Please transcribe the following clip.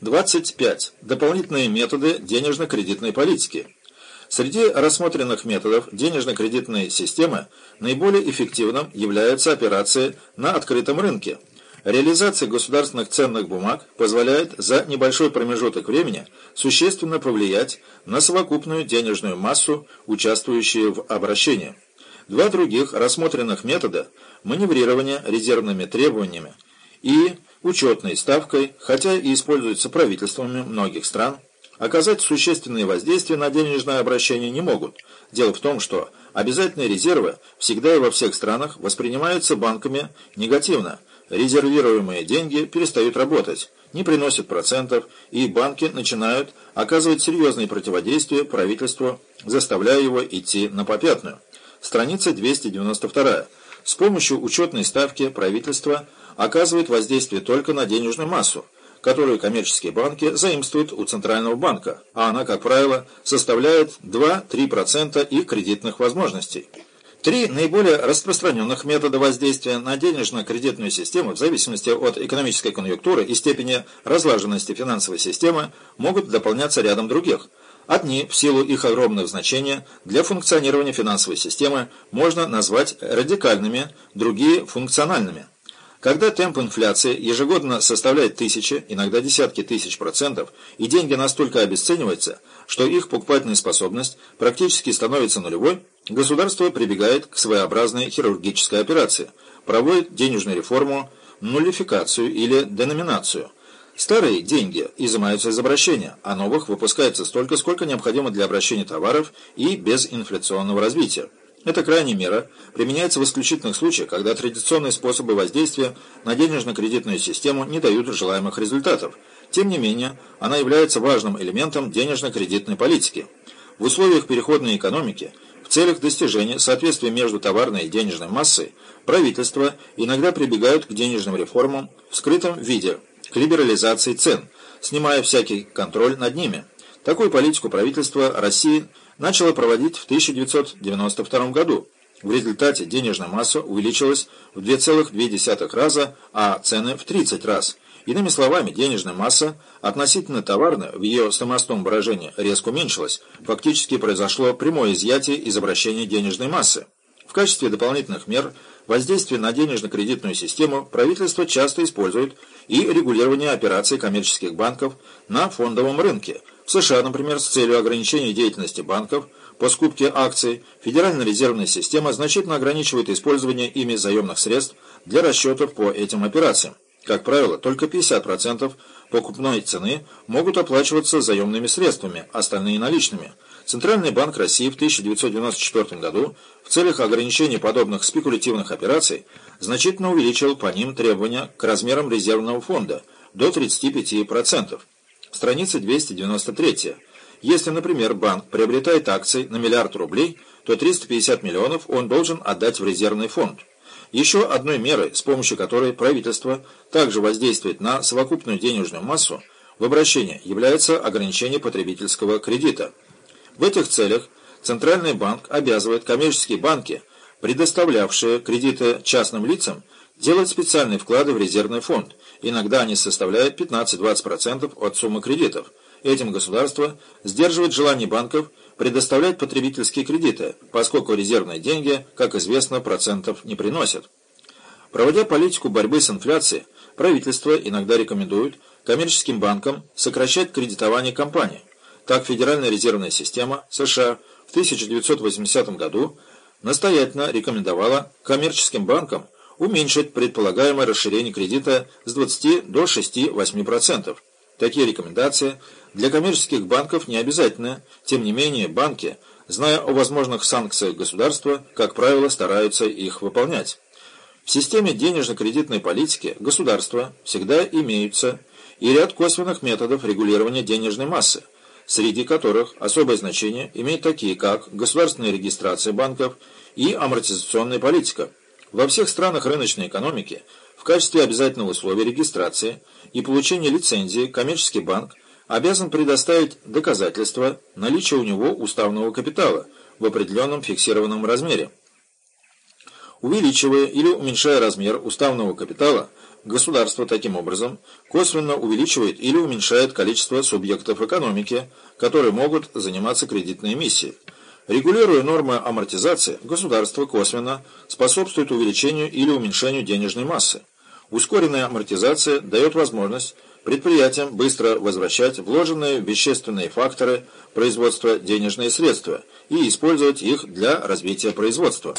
25. Дополнительные методы денежно-кредитной политики. Среди рассмотренных методов денежно-кредитной системы наиболее эффективным являются операции на открытом рынке. Реализация государственных ценных бумаг позволяет за небольшой промежуток времени существенно повлиять на совокупную денежную массу, участвующую в обращении. Два других рассмотренных метода – маневрирование резервными требованиями и учетной ставкой, хотя и используются правительствами многих стран, оказать существенное воздействие на денежное обращение не могут. Дело в том, что обязательные резервы всегда и во всех странах воспринимаются банками негативно. Резервируемые деньги перестают работать, не приносят процентов, и банки начинают оказывать серьезные противодействия правительству, заставляя его идти на попятную. Страница 292. С помощью учетной ставки правительство оказывает воздействие только на денежную массу, которую коммерческие банки заимствуют у Центрального банка, а она, как правило, составляет 2-3% их кредитных возможностей. Три наиболее распространенных метода воздействия на денежно-кредитную систему в зависимости от экономической конъюнктуры и степени разлаженности финансовой системы могут дополняться рядом других – Одни, в силу их огромного значения, для функционирования финансовой системы можно назвать радикальными, другие – функциональными. Когда темп инфляции ежегодно составляет тысячи, иногда десятки тысяч процентов, и деньги настолько обесцениваются, что их покупательная способность практически становится нулевой, государство прибегает к своеобразной хирургической операции, проводит денежную реформу, нулификацию или деноминацию – Старые деньги изымаются из обращения, а новых выпускается столько, сколько необходимо для обращения товаров и без инфляционного развития. Эта крайняя мера применяется в исключительных случаях, когда традиционные способы воздействия на денежно-кредитную систему не дают желаемых результатов. Тем не менее, она является важным элементом денежно-кредитной политики. В условиях переходной экономики, в целях достижения соответствия между товарной и денежной массой, правительства иногда прибегают к денежным реформам в скрытом виде – к либерализации цен, снимая всякий контроль над ними. Такую политику правительство России начало проводить в 1992 году. В результате денежная масса увеличилась в 2,2 раза, а цены в 30 раз. Иными словами, денежная масса относительно товарной в ее самостом выражении резко уменьшилась. Фактически произошло прямое изъятие из обращения денежной массы. В качестве дополнительных мер воздействия на денежно-кредитную систему правительство часто использует и регулирование операций коммерческих банков на фондовом рынке. В США, например, с целью ограничения деятельности банков по скупке акций, Федеральная резервная система значительно ограничивает использование ими заемных средств для расчетов по этим операциям. Как правило, только 50% покупной цены могут оплачиваться заемными средствами, остальные наличными – Центральный банк России в 1994 году в целях ограничения подобных спекулятивных операций значительно увеличил по ним требования к размерам резервного фонда до 35%. Страница 293. Если, например, банк приобретает акции на миллиард рублей, то 350 миллионов он должен отдать в резервный фонд. Еще одной мерой, с помощью которой правительство также воздействует на совокупную денежную массу в обращении, является ограничение потребительского кредита – в этих целях Центральный банк обязывает коммерческие банки, предоставлявшие кредиты частным лицам, делать специальные вклады в резервный фонд. Иногда они составляют 15-20% от суммы кредитов. Этим государство сдерживает желание банков предоставлять потребительские кредиты, поскольку резервные деньги, как известно, процентов не приносят. Проводя политику борьбы с инфляцией, правительство иногда рекомендует коммерческим банкам сокращать кредитование компаний. Так, Федеральная резервная система США в 1980 году настоятельно рекомендовала коммерческим банкам уменьшить предполагаемое расширение кредита с 20 до 6-8%. Такие рекомендации для коммерческих банков не обязательны, тем не менее банки, зная о возможных санкциях государства, как правило, стараются их выполнять. В системе денежно-кредитной политики государства всегда имеются и ряд косвенных методов регулирования денежной массы, среди которых особое значение имеют такие, как государственная регистрация банков и амортизационная политика. Во всех странах рыночной экономики в качестве обязательного условия регистрации и получения лицензии коммерческий банк обязан предоставить доказательства наличия у него уставного капитала в определенном фиксированном размере. Увеличивая или уменьшая размер уставного капитала, Государство таким образом косвенно увеличивает или уменьшает количество субъектов экономики, которые могут заниматься кредитной эмиссией. Регулируя нормы амортизации, государство косвенно способствует увеличению или уменьшению денежной массы. Ускоренная амортизация дает возможность предприятиям быстро возвращать вложенные вещественные факторы производства денежные средства и использовать их для развития производства.